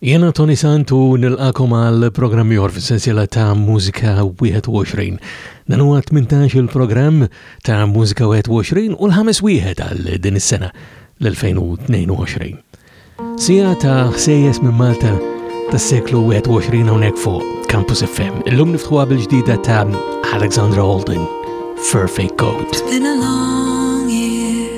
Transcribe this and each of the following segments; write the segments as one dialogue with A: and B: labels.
A: Jiena Toni Sant u nilqagħkom għal programm ieħor fis-sensiela ta' Mużika 21. Dan huwa t-tmintax il-programm ta' Mużika 21 u l-ħames wieħed għal din is-sena l-2022. Sija ta' ħsejjes minn Malta tas-seklu 21 hawnhekk fuq Campus FM. Illum niftħuha bil-ġdida ta' Alexandra Holden, Fur Fake
B: Coat.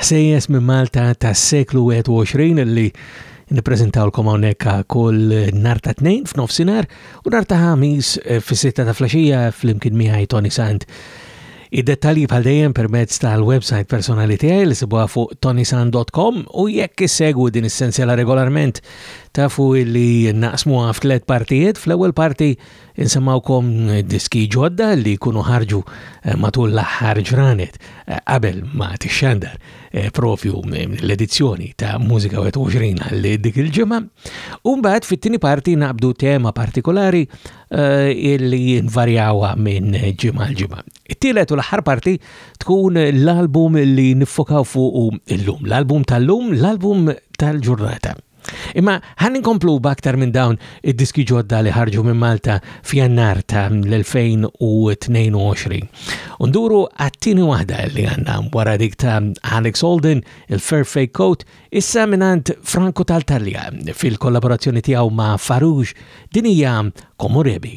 A: Ħsejjes minn Malta tas-seklu 21 li nippreżentawlkom hawnhekk kull nhar ta' tnejn f'nofsinhar u nhar ta' ħamis eh, fis-sitta ta' flaxija flimkien miegħi Tony Sant. Id-dettalji bħal dejjem permezz tal-website personali tiegħi li sibuha fuq tonisan.com u jekk issegwu din is-sensiela regolarment tafu li naqsmuha f'tliet partijiet fl-ewwel parti Insemmawkom diski ġodda li jkunu ħarġu eh, matul l-aħħar ġranet eh, qabel ma tixxandar eh, profju l-edizzjoni ta' Mużika 21 għal dik il-ġimgħa. U mbagħad fit-tieni parti naqbdu tema partikolari illi jinvarjawa minn ġimgħa l-ġimgħa. It-tielet u l-aħħar parti tkun l-album li niffokaw fuq illum, l-album tal-lum, l-album tal-ġurnata. Imma ħan inkomplu b'aktar minn dawn id-diski ġodda li ħarġu minn Malta f'jannar ta' l-2022. Unduru għattini waħda li għanna wara dik ta' Alex Holden, il-Fair Fake Coat, issa minnant Franco tal-Talja fil-kollaborazzjoni tiegħu ma' Farouj dinija Komorebi.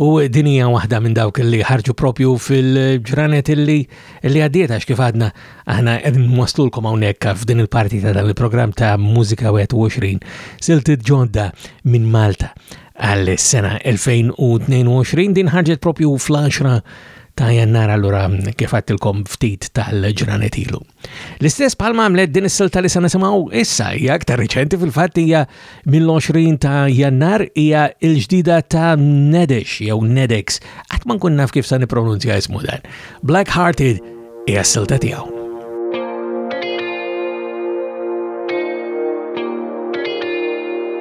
C: U din hija waħda minn dawk li ħarġu propju fil-ġranet li li għaddiet għax kif għadna aħna qed nwaslulkom hawnhekk f'din il-parti ta' dan il-programm ta' Mużika 21 siltit ġodda minn Malta għal sena 2022 din ħarġet propju fl-10 ta' jannar allura kif għattilkom ftit tal-ġranet ilu. L-istess bħalma għamlet din is-silta li se nisimgħu issa hija aktar riċenti fil-fatt hija mill-20 ta' Jannar hija l-ġdida ta' Nedex jew Nedex. Qatt ma nkun naf kif se nippronunzja ismu dan. Black Hearted hija s-silta tiegħu.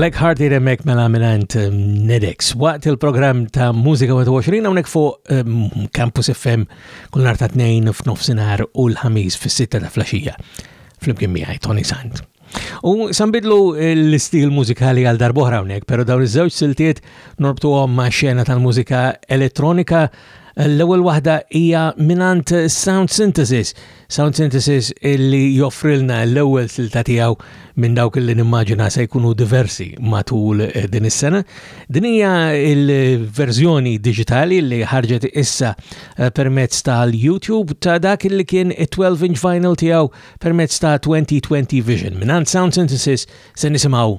C: Black Heart jiremek mela minant um, Nedex. Waqt il-program ta' Musika 20 għonek fuq um, Campus FM kull nar ta' 2 f'nofsinar u l-ħamis fis-sitta ta' flasġija. Flimkien miħaj, Tony Sant. U sambidlu l-istil mużikali għal darbohra għonek, pero dawn iż-żewġ siltiet norbtu għom ma' xena tal-mużika elettronika. L-ewwel waħda hija minant Sound Synthesis Sound Synthesis illi joffrilna l-ewwel silta tiegħu minn dawk li nimmaġina se jkunu diversi matul eh, din is-sena. Din hija l-verżjoni diġitali li ħarġet issa eh, permezz tal-YouTube ta' dak li kien 12 inch vinyl tiegħu permezz ta' 2020 Vision. Minn Sound Synthesis se nisimgħu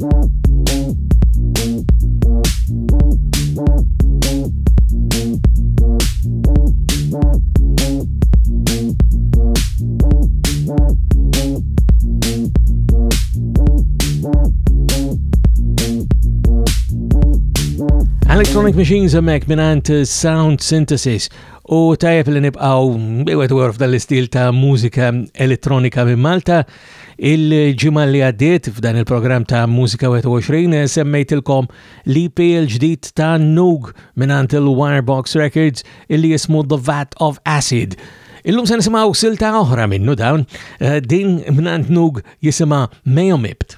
C: Electronic Machines
A: hemmhekk mingħand Sound Synthesis u tajjeb li nibqgħu biwet warf dal-istil ta' mużika elettronika minn Malta Il-ġimgħa li għaddiet f'dan il-programm ta' Mużika 21 eh, semmejtilkom l-EP l-ġdid ta' Nug mingħand il-Wirebox Records illi jismu The Vat of Acid. Illum se nisimgħu silta oħra minnu dawn, eh, din mingħand Nug jisimha Meomipt.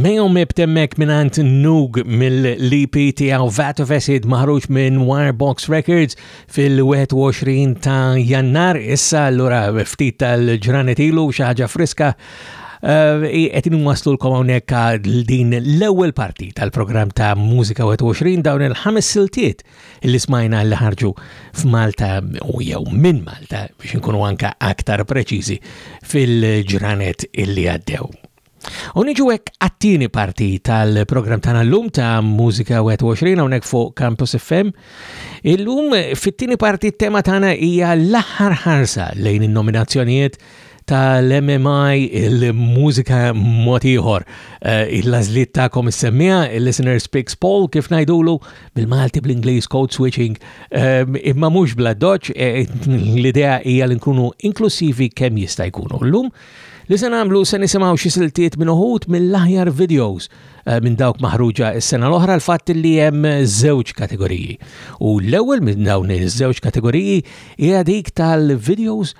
D: Mejom ibtemmek minant Nug mill-LP tijaw Vat of Acid maħruġ minn Wirebox Records fil-21 ta' jannar, issa l-ura ftit tal-ġranet ilu xaħġa friska qed eh, waslu l hawnhekk din l-ewwel parti tal-programm ta' Mużika 21 dawn il-ħames siltiet li smajna li ħarġu f'Malta u jew minn Malta biex nkunu anka aktar preċiżi fil-ġranet illi għaddew. U niġu hekk għattini parti tal-programm tagħna llum ta' Mużika 21 hawnhekk fuq Campus FM. Illum fit-tieni parti t-tema tagħna hija l-aħħar ħarsa lejn in-nominazzjonijiet tal-MMI il-mużika mod ieħor. Eh, il-lażliet tagħkom is-semmija, il-listener speaks Paul kif ngħidulu bil-Malti bl-Ingliż code switching. Eh, imma mhux bla doċ, eh, l-idea hija li nkunu inklusivi kemm jista' jkunu. Llum li se nagħmlu se nisimgħu xi siltiet minn uħud mill-aħjar videos eh, minn dawk maħruġa s-sena l-oħra l-fatt li hemm żewġ kategoriji. U l-ewwel minn dawn iż-żewġ kategoriji hija dik tal-videos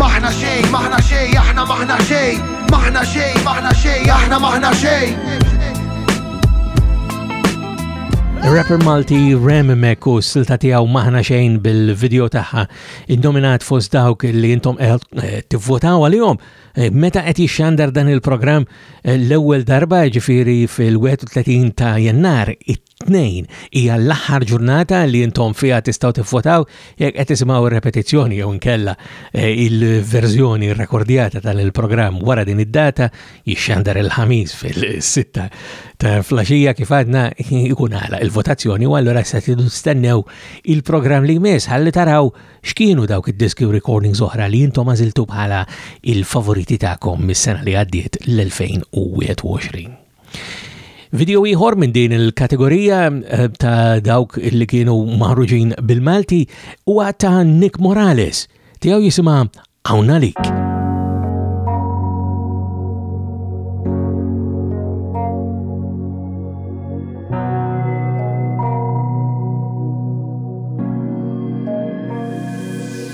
D: Maħna
E: xej, maħna xej, aħna maħna xej, maħna xej, maħna xej, aħna maħna xej.
A: Rapper Malti Rem Mek u silta tiegħu maħna xejn bil-video tagħha indominat fost dawk li intom qed eh, tivvotaw għalihom eh, meta qed jixxandar dan il-programm eh, l-ewwel darba ġifieri fil-31 ta' Jannar, it Tnejn hija l-aħħar ġurnata li intom fiha tistgħu tivvotaw jekk qed tisimgħu r-repetizzjoni jew inkella eh, il-verżjoni rrekordjata tal-programm wara din id-data jixxandar il-ħamis fil-sitta ta' flaxija kif għadna ikun għala il-votazzjoni u allura se tistennew il-programm li jmiss ħalli taraw x'kienu dawk id-diski u recordings oħra li intom għażiltu bħala il-favoriti tagħkom mis-sena li għaddiet l-2021. Video ieħor minn din il-kategorija eh, ta' dawk li kienu maħruġin bil-Malti huwa ta' Nick Morales tiegħu jisimha
F: Hawn Lik.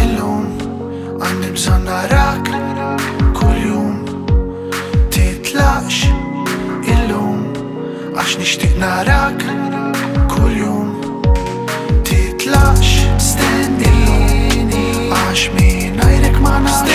F: Illum għandi bżonn narak kuljum titlaqx illum għax nixtieq narak kuljum titlaqx stendini għax mingħajrek ma nafx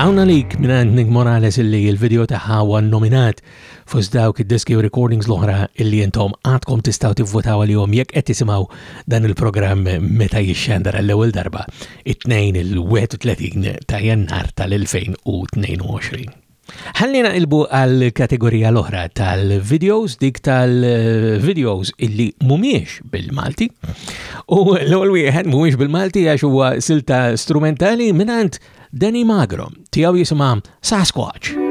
F: Hawn
A: għalik minn għand Nick Morales illi il-video tagħha huwa nominat fost dawk id-diski u recordings l-oħra illi intom għadkom tistgħu tivvotaw għalihom jekk qed tisimgħu dan il-programm meta jixxandar għall-ewwel darba it-tnejn il-31 ta' Jannar tal-2022. Ħalli naqilbu għal kategorija l-oħra tal-videos, dik tal-videos illi mumiex bil-Malti. U l-ewwel wieħed mumiex bil-Malti għax huwa silta strumentali minant Danny Magro, tiegħu jisimha Sasquatch.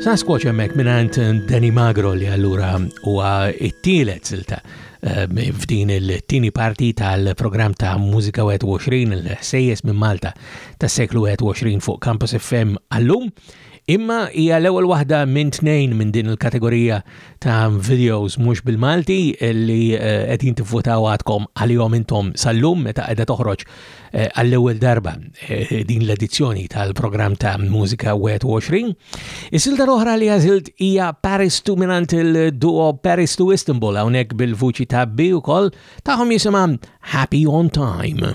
A: Sasquatch hemmhekk mingħand Danny Magro li allura huwa t-tielet silta eh, f'din il-tieni parti tal-programm ta' Mużika 21 il-sejjes minn Malta tas-seklu 21 fuq Campus FM għallum.
B: Imma hija l-ewwel waħda minn tnejn minn din il-kategorija ta' videos mhux bil-Malti li eh, qed jintifutaw għadkom għalihom intom sal-lum meta qiegħda toħroġ Eh, għall-ewwel darba eh, din l-edizzjoni tal-programm ta' Mużika 21. Is-silta l-oħra li għażilt hija Paris to minant il-duo Paris to Istanbul hawnhekk bil-vuċi ta' bi wkoll tagħhom jisimha Happy on Time.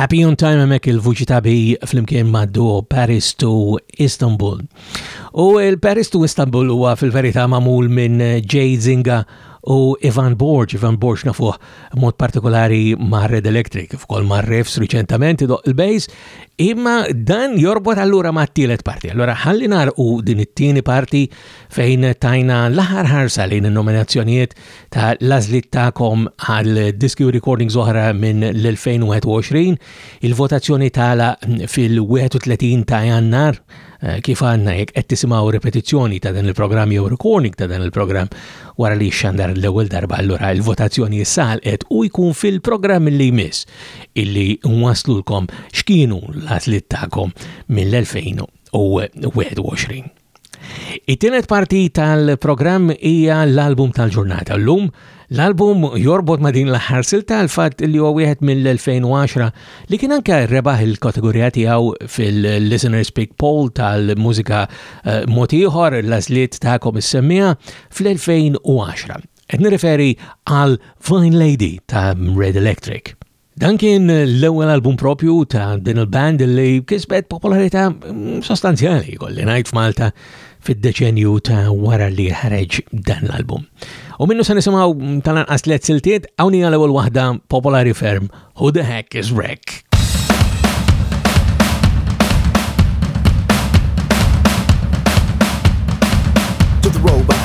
A: Happy on Time
B: emek il-vuċi tabi fl-imkien maddu Paris to Istanbul. U il-Paris to Istanbul huwa fil-verità mamul minn Jay Zinga u Ivan Borg, Ivan Borg nafuh mod partikolari ma' Red Electric, kif ukoll ma' Refs riċentament idoq il-bejs, imma dan jorbot allura ma' tielet parti. Allura ħalli narqu din it-tieni parti fejn tajna l-aħħar ħarsa lejn in-nominazzjonijiet ta' lażlit tagħkom għal diski u recordings oħra minn l-2021. Il-votazzjoni tala fil-31 ta' Jannar Eh, kif għanna jek qed tisimgħu ripetizzjoni ta' dan il-programm jew recording ta' dan il-programm wara li xandar l-ewwel darba allura il-votazzjoni jissalqet u jkun fil-programm li jmiss illi nwaslulkom x'kienu l-għażliet tagħkom mill-2021.
C: It-tielet parti tal-programm hija l-album tal-ġurnata. Llum L-album jorbot ma' din l-aħħar silta l-fatt li huwa wieħed mill-2010 li kien anke rebaħ il-kategorija tiegħu fil-Listeners Pick Poll tal-mużika eh, mod ieħor l-għażliet tagħkom is-semmija fl-2010. Qed nirreferi għal Fine Lady ta' Red Electric. Dan kien l-ewwel album propju ta' din il-band li kisbet popolarità mm, sostanzjali kolli ngħid f'Malta fid-deċenju ta' wara li ħareġ dan l-album. U minnu se nisimgħu mm, tal-anqas tliet siltiet hawn hija l-ewwel waħda popolari ferm Who the Heck is Wreck.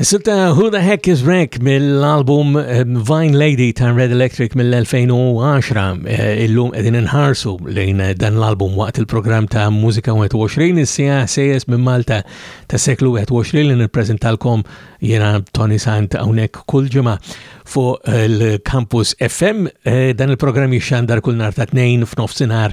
C: Silta Who the Heck is Rek mill-album ehm, Vine Lady ta' Red Electric mill-2010 eh, illum edin inħarsu lejn eh, dan l-album waqt il-program ta' Musika 21 is-sija sejes minn Malta ta' seklu 21 li nippreżentalkom jena Tony Sant hawnhekk kull ġimgħa fuq eh, il-Campus FM dan il-programm jixxandar kull nar ta' tnejn f'nofsinhar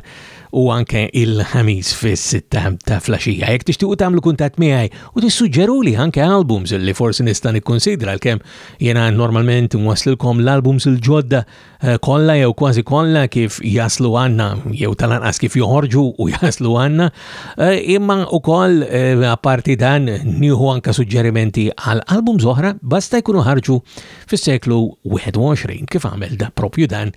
C: u anke il-ħamis fis-sitta ta' flaxija. Jekk tixtiequ tagħmlu kuntatt miegħi u tissuġġeru li anke albums li forsi nista' nikkunsidra l-kemm jiena normalment nwaslilkom l-albums il-ġodda eh, kollha jew kważi kollha kif jaslu għandna jew tal-anqas kif joħorġu u jaslu għandna. Eh, imma ukoll eh, apparti dan nieħu anke suġġerimenti għal albums oħra basta jkunu ħarġu fis-seklu 21 kif għamel da propju dan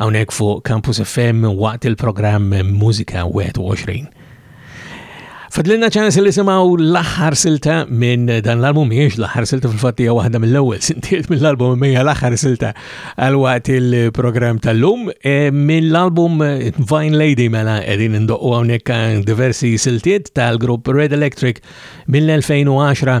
C: hawnhekk fuq Campus FM waqt il-programm Mużika 21. Fadlinna ċans li semaw l-aħħar silta minn dan l-album, miex l-aħħar silta fil-fattija waħda mill-ewwel sintiet mill-album mija l-aħħar silta għal waqt il-programm tal-lum. E, minn l-album Vine Lady mela qegħdin indoqqu hawnhekk diversi siltiet tal-grupp Red Electric mill-2010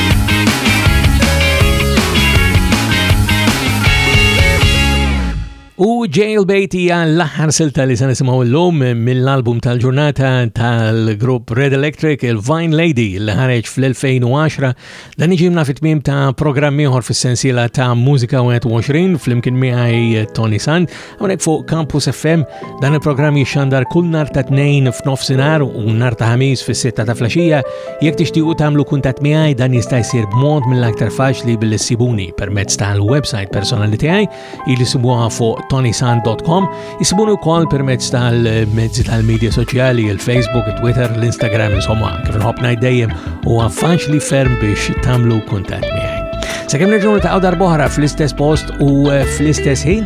C: Jailbait hija l-aħħar silta li se nisimgħu llum mill-album tal-ġurnata tal-grupp Red Electric il-Vine Lady li ħareġ fl-2010 dan iġimna fit-tmiem ta' programm ieħor fis-sensiela ta' Mużika 21 flimkien miegħi Tony Sand Hawnhekk fuq Campus FM dan il-programm jixxandar kull nar ta' tnejn f'nofsinhar u nar ta' ħamis fis-sitta ta' flaxija. Jekk tixtiequ tagħmlu kuntatt miegħi dan jista' jsir b'mod mill-aktar faċli billi ssibuni permezz tal-website personali tiegħi li sibuha fuq tonisan.com, isibuni wkoll permezz tal-mezzi tal-medja soċjali, il-Facebook, il-Twitter, l-Instagram, insomma, kif nħobb ngħid dejjem huwa faċli ferm biex tagħmlu kuntatt miegħi. Sakemm nerġgħu niltaqgħu darbohra fl-istess post u eh, fl-istess ħin,